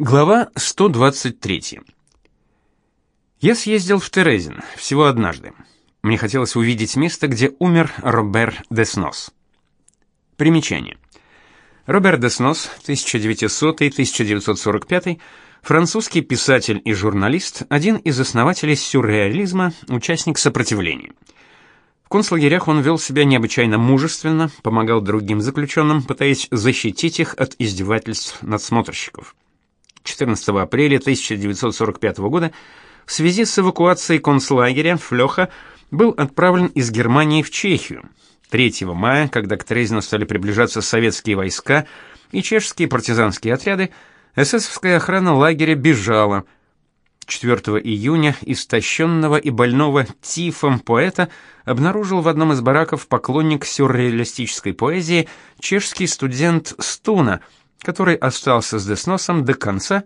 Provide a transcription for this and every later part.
Глава 123. Я съездил в Терезин всего однажды. Мне хотелось увидеть место, где умер Робер Деснос. Примечание. Робер Деснос, 1900-1945, французский писатель и журналист, один из основателей сюрреализма, участник сопротивления. В концлагерях он вел себя необычайно мужественно, помогал другим заключенным, пытаясь защитить их от издевательств надсмотрщиков. 14 апреля 1945 года в связи с эвакуацией концлагеря Флёха был отправлен из Германии в Чехию. 3 мая, когда к Трезину стали приближаться советские войска и чешские партизанские отряды, эсэсовская охрана лагеря бежала. 4 июня истощенного и больного тифом поэта обнаружил в одном из бараков поклонник сюрреалистической поэзии чешский студент Стуна – который остался с Десносом до конца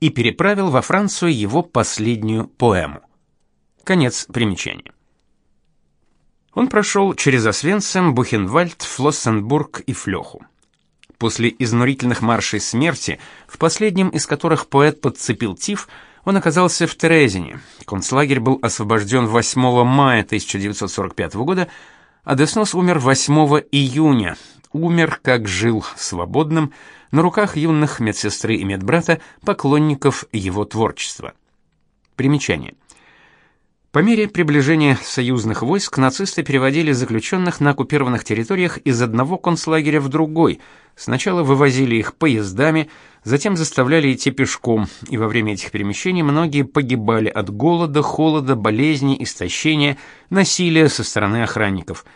и переправил во Францию его последнюю поэму. Конец примечания. Он прошел через Освенцим, Бухенвальд, Флоссенбург и Флёху. После изнурительных маршей смерти, в последнем из которых поэт подцепил тиф, он оказался в Терезине. Концлагерь был освобожден 8 мая 1945 года, а Деснос умер 8 июня, умер, как жил, свободным, на руках юных медсестры и медбрата, поклонников его творчества. Примечание. По мере приближения союзных войск нацисты переводили заключенных на оккупированных территориях из одного концлагеря в другой. Сначала вывозили их поездами, затем заставляли идти пешком, и во время этих перемещений многие погибали от голода, холода, болезней, истощения, насилия со стороны охранников –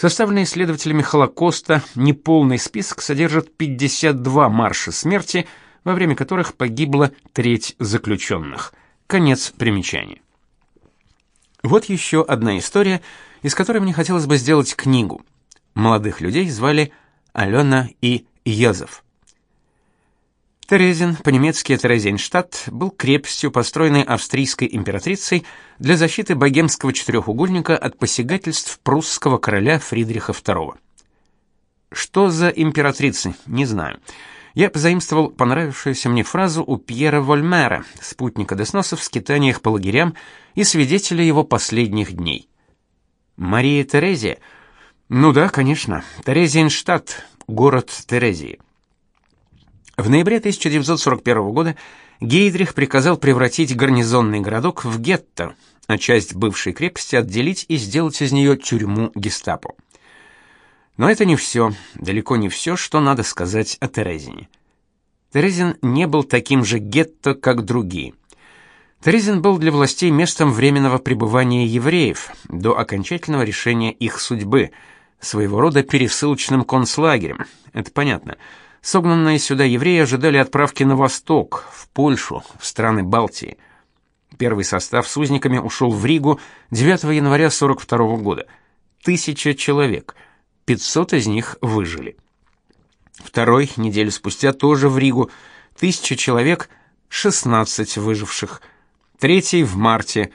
Составленный исследователями Холокоста неполный список содержит 52 марша смерти, во время которых погибла треть заключенных. Конец примечания. Вот еще одна история, из которой мне хотелось бы сделать книгу. Молодых людей звали Алена и Йозеф. Терезин, по-немецки Терезинштадт, был крепостью, построенной австрийской императрицей для защиты богемского четырехугольника от посягательств прусского короля Фридриха II. Что за императрицы, не знаю. Я позаимствовал понравившуюся мне фразу у Пьера Вольмера, спутника Десноса в скитаниях по лагерям и свидетеля его последних дней. Мария Терезия? Ну да, конечно. Терезинштадт, город Терезии. В ноябре 1941 года Гейдрих приказал превратить гарнизонный городок в гетто, а часть бывшей крепости отделить и сделать из нее тюрьму гестапо. Но это не все, далеко не все, что надо сказать о Терезине. Терезин не был таким же гетто, как другие. Терезин был для властей местом временного пребывания евреев до окончательного решения их судьбы, своего рода пересылочным концлагерем. Это понятно. Согнанные сюда евреи ожидали отправки на восток, в Польшу, в страны Балтии. Первый состав с узниками ушел в Ригу 9 января 42 года. Тысяча человек. 500 из них выжили. Второй, неделю спустя, тоже в Ригу. Тысяча человек, 16 выживших. Третий в марте.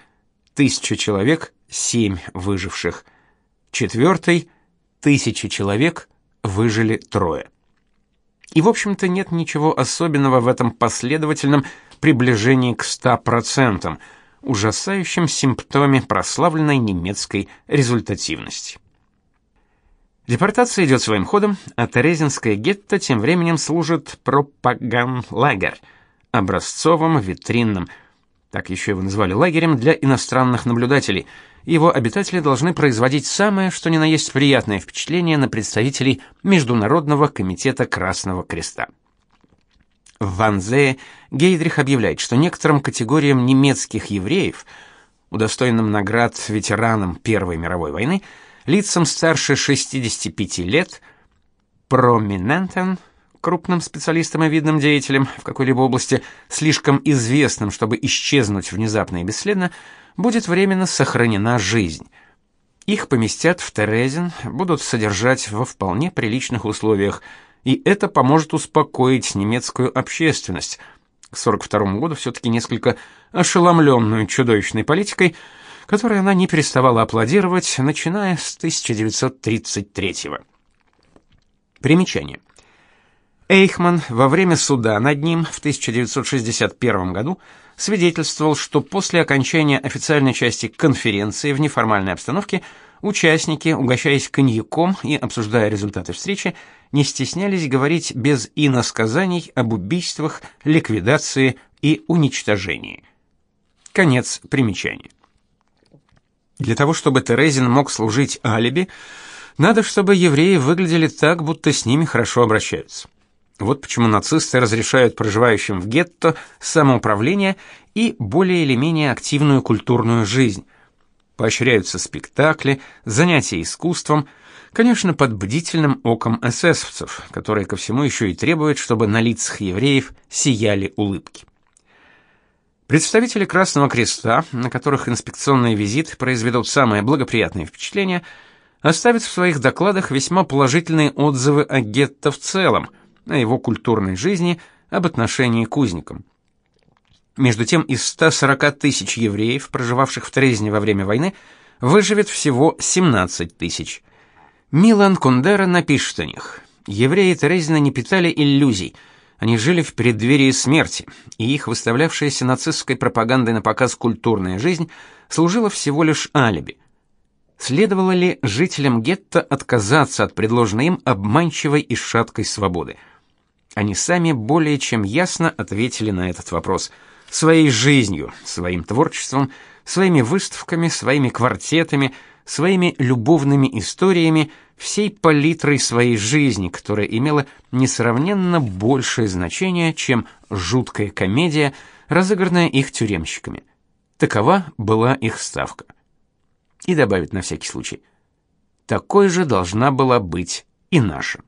Тысяча человек, 7 выживших. Четвертый, тысяча человек, выжили трое. И, в общем-то, нет ничего особенного в этом последовательном приближении к 100%, ужасающем симптоме прославленной немецкой результативности. Депортация идет своим ходом, а Терезинское гетто тем временем служит пропаганлагер, образцовым витринным, так еще его назвали лагерем для иностранных наблюдателей – его обитатели должны производить самое, что ни на есть приятное впечатление на представителей Международного комитета Красного Креста. В Ванзее Гейдрих объявляет, что некоторым категориям немецких евреев, удостоенным наград ветеранам Первой мировой войны, лицам старше 65 лет, проминентен, крупным специалистам и видным деятелям в какой-либо области, слишком известным, чтобы исчезнуть внезапно и бесследно, будет временно сохранена жизнь. Их поместят в Терезин, будут содержать во вполне приличных условиях, и это поможет успокоить немецкую общественность. К 42 году все таки несколько ошеломленную чудовищной политикой, которой она не переставала аплодировать, начиная с 1933 -го. Примечание. Эйхман во время суда над ним в 1961 году свидетельствовал, что после окончания официальной части конференции в неформальной обстановке участники, угощаясь коньяком и обсуждая результаты встречи, не стеснялись говорить без иносказаний об убийствах, ликвидации и уничтожении. Конец примечания. Для того, чтобы Терезин мог служить алиби, надо, чтобы евреи выглядели так, будто с ними хорошо обращаются. Вот почему нацисты разрешают проживающим в гетто самоуправление и более или менее активную культурную жизнь. Поощряются спектакли, занятия искусством, конечно, под бдительным оком эсэсовцев, которые ко всему еще и требуют, чтобы на лицах евреев сияли улыбки. Представители Красного Креста, на которых инспекционные визиты произведут самое благоприятное впечатление, оставят в своих докладах весьма положительные отзывы о гетто в целом – о его культурной жизни, об отношении к узникам. Между тем, из 140 тысяч евреев, проживавших в Трезне во время войны, выживет всего 17 тысяч. Милан Кундера напишет о них. Евреи Терезина не питали иллюзий. Они жили в преддверии смерти, и их выставлявшаяся нацистской пропагандой на показ культурная жизнь служила всего лишь алиби. Следовало ли жителям гетто отказаться от предложенной им обманчивой и шаткой свободы? Они сами более чем ясно ответили на этот вопрос своей жизнью, своим творчеством, своими выставками, своими квартетами, своими любовными историями, всей палитрой своей жизни, которая имела несравненно большее значение, чем жуткая комедия, разыгранная их тюремщиками. Такова была их ставка. И добавить на всякий случай: такой же должна была быть и наша.